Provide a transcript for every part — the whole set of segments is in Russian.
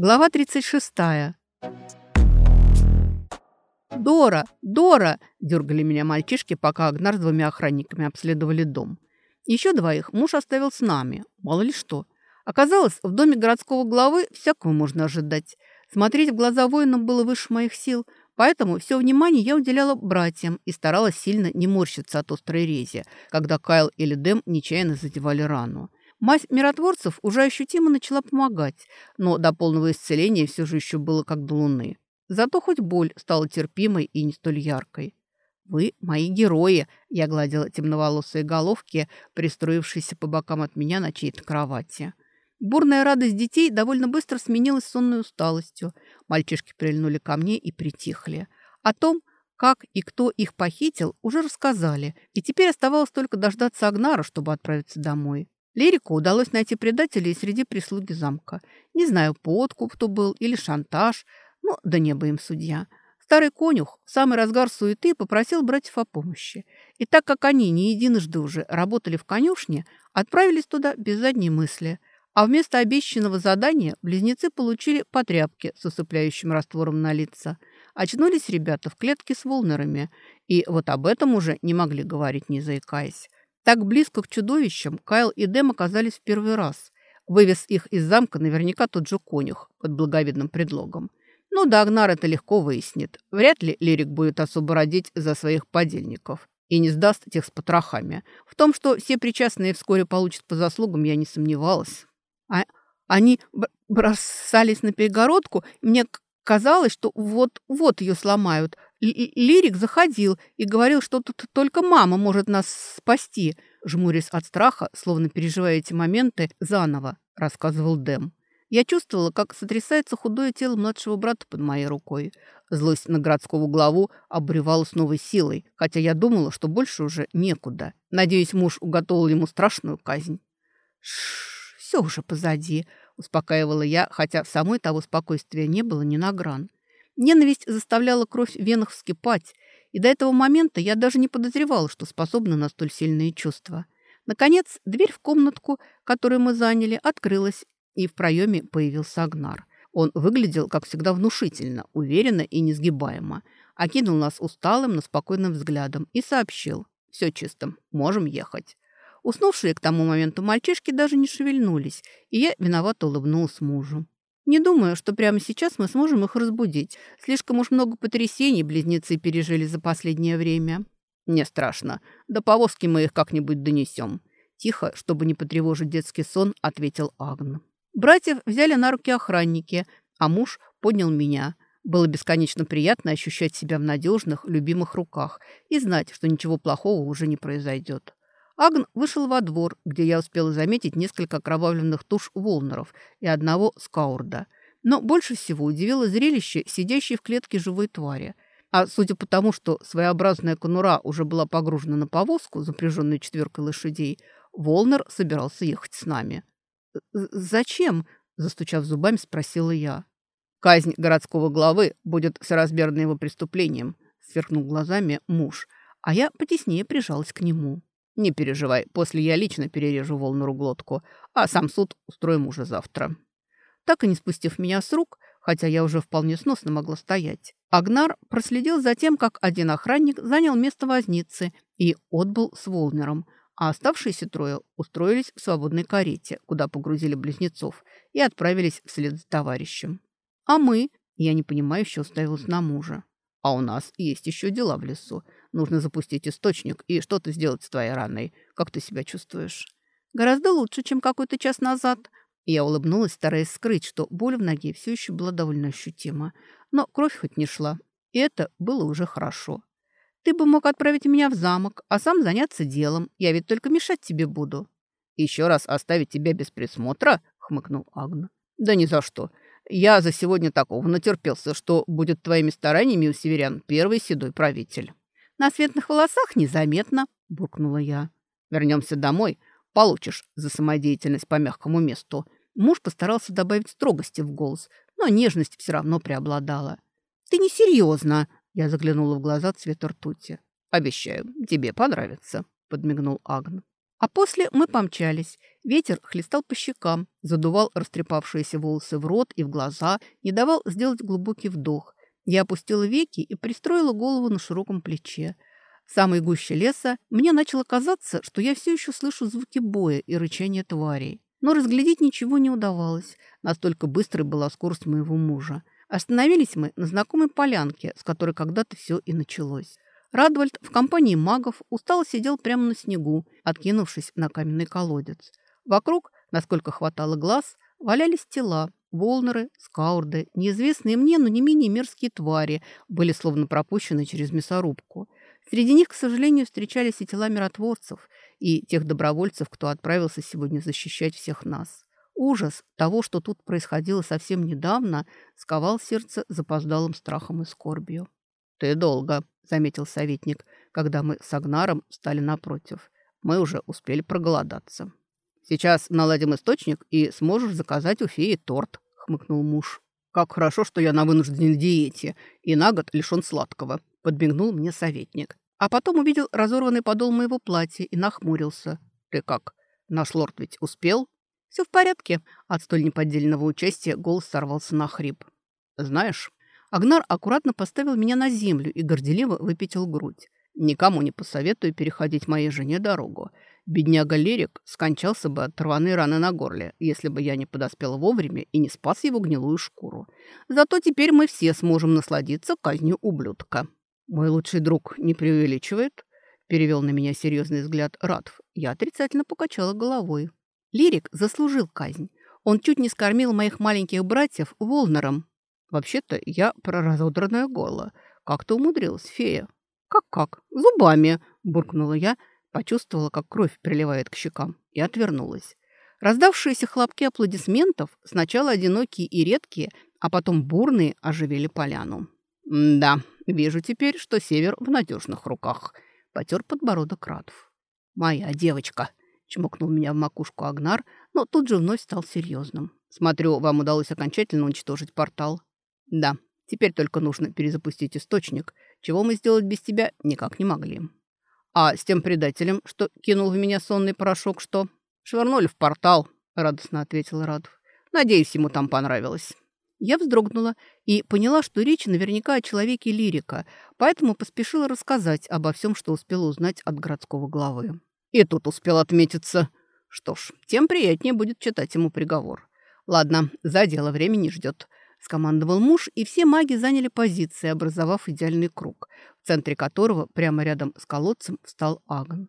Глава 36. «Дора! Дора!» – дергали меня мальчишки, пока Агнар с двумя охранниками обследовали дом. Еще двоих муж оставил с нами, мало ли что. Оказалось, в доме городского главы всякого можно ожидать. Смотреть в глаза воинам было выше моих сил, поэтому все внимание я уделяла братьям и старалась сильно не морщиться от острой рези, когда Кайл или Дэм нечаянно задевали рану. Мазь миротворцев уже ощутимо начала помогать, но до полного исцеления все же еще было как до луны. Зато хоть боль стала терпимой и не столь яркой. «Вы мои герои!» – я гладила темноволосые головки, пристроившиеся по бокам от меня на чьей-то кровати. Бурная радость детей довольно быстро сменилась сонной усталостью. Мальчишки прильнули ко мне и притихли. О том, как и кто их похитил, уже рассказали, и теперь оставалось только дождаться Агнара, чтобы отправиться домой. Лерику удалось найти предателей среди прислуги замка. Не знаю, подкуп кто был или шантаж, ну, да неба им судья. Старый конюх в самый разгар суеты попросил братьев о помощи. И так как они не единожды уже работали в конюшне, отправились туда без задней мысли. А вместо обещанного задания близнецы получили потряпки с усыпляющим раствором на лица. Очнулись ребята в клетке с волнерами, и вот об этом уже не могли говорить, не заикаясь. Так близко к чудовищам Кайл и Дэм оказались в первый раз. Вывез их из замка наверняка тот же конюх под благовидным предлогом. Ну да, Агнар это легко выяснит. Вряд ли Лирик будет особо родить за своих подельников и не сдаст тех с потрохами. В том, что все причастные вскоре получат по заслугам, я не сомневалась. А они бросались на перегородку, мне казалось, что вот-вот ее сломают. Лирик заходил и говорил, что тут только мама может нас спасти, жмурясь от страха, словно переживая эти моменты заново, рассказывал Дэм. Я чувствовала, как сотрясается худое тело младшего брата под моей рукой. Злость на городского главу обревала с новой силой, хотя я думала, что больше уже некуда. Надеюсь, муж уготовил ему страшную казнь. Шш, все уже позади, успокаивала я, хотя самой того спокойствия не было ни на гран. Ненависть заставляла кровь в венах вскипать, и до этого момента я даже не подозревала, что способна на столь сильные чувства. Наконец, дверь в комнатку, которую мы заняли, открылась, и в проеме появился Агнар. Он выглядел, как всегда, внушительно, уверенно и несгибаемо. Окинул нас усталым, но спокойным взглядом и сообщил. «Все чисто, можем ехать». Уснувшие к тому моменту мальчишки даже не шевельнулись, и я виновато улыбнулась мужу. Не думаю, что прямо сейчас мы сможем их разбудить. Слишком уж много потрясений близнецы пережили за последнее время. Не страшно. До повозки мы их как-нибудь донесем. Тихо, чтобы не потревожить детский сон, ответил Агн. Братьев взяли на руки охранники, а муж поднял меня. Было бесконечно приятно ощущать себя в надежных, любимых руках и знать, что ничего плохого уже не произойдет. Агн вышел во двор, где я успела заметить несколько окровавленных туш волнеров и одного скаурда. Но больше всего удивило зрелище, сидящей в клетке живой твари. А судя по тому, что своеобразная конура уже была погружена на повозку, запряженную четверкой лошадей, Волнер собирался ехать с нами. «Зачем?» – застучав зубами, спросила я. «Казнь городского главы будет соразмерна его преступлением», – сверкнул глазами муж, а я потеснее прижалась к нему. «Не переживай, после я лично перережу Волнеру глотку, а сам суд устроим уже завтра». Так и не спустив меня с рук, хотя я уже вполне сносно могла стоять, Агнар проследил за тем, как один охранник занял место возницы и отбыл с Волнером – а оставшиеся трое устроились в свободной карете, куда погрузили близнецов, и отправились вслед за товарищем. А мы, я непонимающе уставилась на мужа. А у нас есть еще дела в лесу. Нужно запустить источник и что-то сделать с твоей раной. Как ты себя чувствуешь? Гораздо лучше, чем какой-то час назад. Я улыбнулась, стараясь скрыть, что боль в ноге все еще была довольно ощутима. Но кровь хоть не шла. И это было уже хорошо. Ты бы мог отправить меня в замок, а сам заняться делом. Я ведь только мешать тебе буду». «Еще раз оставить тебя без присмотра?» — хмыкнул Агна. «Да ни за что. Я за сегодня такого натерпелся, что будет твоими стараниями у северян первый седой правитель». «На светлых волосах незаметно», — буркнула я. «Вернемся домой. Получишь за самодеятельность по мягкому месту». Муж постарался добавить строгости в голос, но нежность все равно преобладала. «Ты несерьезно», я заглянула в глаза цвета ртути. «Обещаю, тебе понравится», — подмигнул Агн. А после мы помчались. Ветер хлестал по щекам, задувал растрепавшиеся волосы в рот и в глаза, не давал сделать глубокий вдох. Я опустила веки и пристроила голову на широком плече. В самой гуще леса мне начало казаться, что я все еще слышу звуки боя и рычания тварей. Но разглядеть ничего не удавалось. Настолько быстрой была скорость моего мужа. Остановились мы на знакомой полянке, с которой когда-то все и началось. Радвальд в компании магов устало сидел прямо на снегу, откинувшись на каменный колодец. Вокруг, насколько хватало глаз, валялись тела. Волнеры, скаурды, неизвестные мне, но не менее мерзкие твари, были словно пропущены через мясорубку. Среди них, к сожалению, встречались и тела миротворцев, и тех добровольцев, кто отправился сегодня защищать всех нас. Ужас того, что тут происходило совсем недавно, сковал сердце запоздалым страхом и скорбью. «Ты долго», — заметил советник, когда мы с Агнаром стали напротив. «Мы уже успели проголодаться». «Сейчас наладим источник, и сможешь заказать у феи торт», — хмыкнул муж. «Как хорошо, что я на вынужденной диете и на год лишен сладкого», — подмигнул мне советник. А потом увидел разорванный подол моего платья и нахмурился. «Ты как? Наш лорд ведь успел?» «Все в порядке». От столь неподдельного участия голос сорвался на хрип. «Знаешь, Агнар аккуратно поставил меня на землю и горделиво выпятил грудь. Никому не посоветую переходить моей жене дорогу. Бедняга Лерик скончался бы от рваной раны на горле, если бы я не подоспела вовремя и не спас его гнилую шкуру. Зато теперь мы все сможем насладиться казнью ублюдка. Мой лучший друг не преувеличивает, перевел на меня серьезный взгляд Радв. Я отрицательно покачала головой. Лирик заслужил казнь. Он чуть не скормил моих маленьких братьев Волнером. Вообще-то я про разодранное горло. Как ты умудрилась, фея? Как-как? Зубами, буркнула я, почувствовала, как кровь приливает к щекам, и отвернулась. Раздавшиеся хлопки аплодисментов, сначала одинокие и редкие, а потом бурные, оживили поляну. «Да, вижу теперь, что север в надежных руках», — потер подбородок Радов. «Моя девочка», — чмокнул меня в макушку Агнар, но тут же вновь стал серьезным. «Смотрю, вам удалось окончательно уничтожить портал». Да, теперь только нужно перезапустить источник, чего мы сделать без тебя никак не могли. А с тем предателем, что кинул в меня сонный порошок, что? Швырнули в портал, радостно ответил Радов. Надеюсь, ему там понравилось. Я вздрогнула и поняла, что речь наверняка о человеке лирика, поэтому поспешила рассказать обо всем, что успела узнать от городского главы. И тут успел отметиться. Что ж, тем приятнее будет читать ему приговор. Ладно, за дело времени ждет. – скомандовал муж, и все маги заняли позиции, образовав идеальный круг, в центре которого, прямо рядом с колодцем, встал Агон.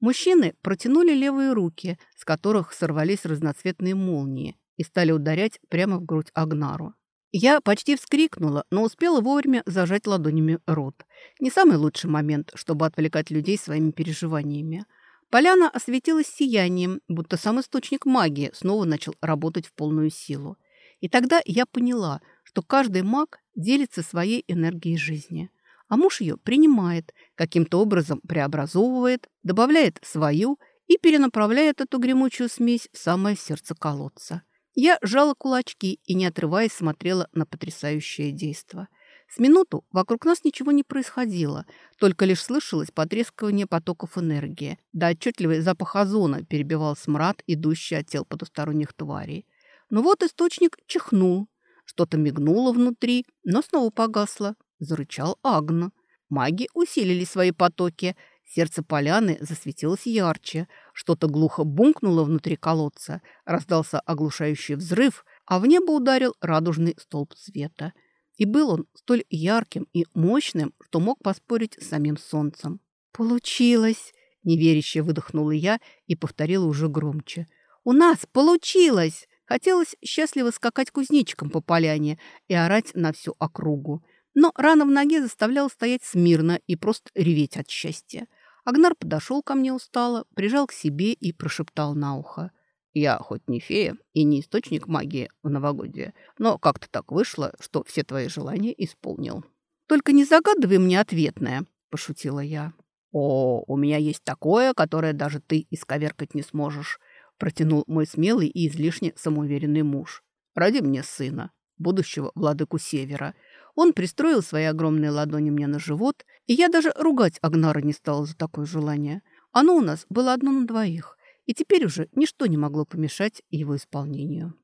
Мужчины протянули левые руки, с которых сорвались разноцветные молнии, и стали ударять прямо в грудь Агнару. Я почти вскрикнула, но успела вовремя зажать ладонями рот. Не самый лучший момент, чтобы отвлекать людей своими переживаниями. Поляна осветилась сиянием, будто сам источник магии снова начал работать в полную силу. И тогда я поняла, что каждый маг делится своей энергией жизни, а муж ее принимает, каким-то образом преобразовывает, добавляет свою и перенаправляет эту гремучую смесь в самое сердце колодца. Я сжала кулачки и, не отрываясь, смотрела на потрясающее действо. С минуту вокруг нас ничего не происходило, только лишь слышалось потрескивание потоков энергии, да отчетливый запах озона перебивал смрад, идущий от тел потусторонних тварей. Но вот источник чихнул. Что-то мигнуло внутри, но снова погасло. Зарычал Агна. Маги усилили свои потоки. Сердце поляны засветилось ярче. Что-то глухо бумкнуло внутри колодца. Раздался оглушающий взрыв, а в небо ударил радужный столб света. И был он столь ярким и мощным, что мог поспорить с самим солнцем. «Получилось!» – неверяще выдохнула я и повторила уже громче. «У нас получилось!» Хотелось счастливо скакать кузнечиком по поляне и орать на всю округу. Но рана в ноге заставляла стоять смирно и просто реветь от счастья. Агнар подошел ко мне устало, прижал к себе и прошептал на ухо. «Я хоть не фея и не источник магии в новогодие, но как-то так вышло, что все твои желания исполнил». «Только не загадывай мне ответное», – пошутила я. «О, у меня есть такое, которое даже ты исковеркать не сможешь», протянул мой смелый и излишне самоуверенный муж. «Ради мне сына, будущего владыку Севера». Он пристроил свои огромные ладони мне на живот, и я даже ругать Агнара не стала за такое желание. Оно у нас было одно на двоих, и теперь уже ничто не могло помешать его исполнению.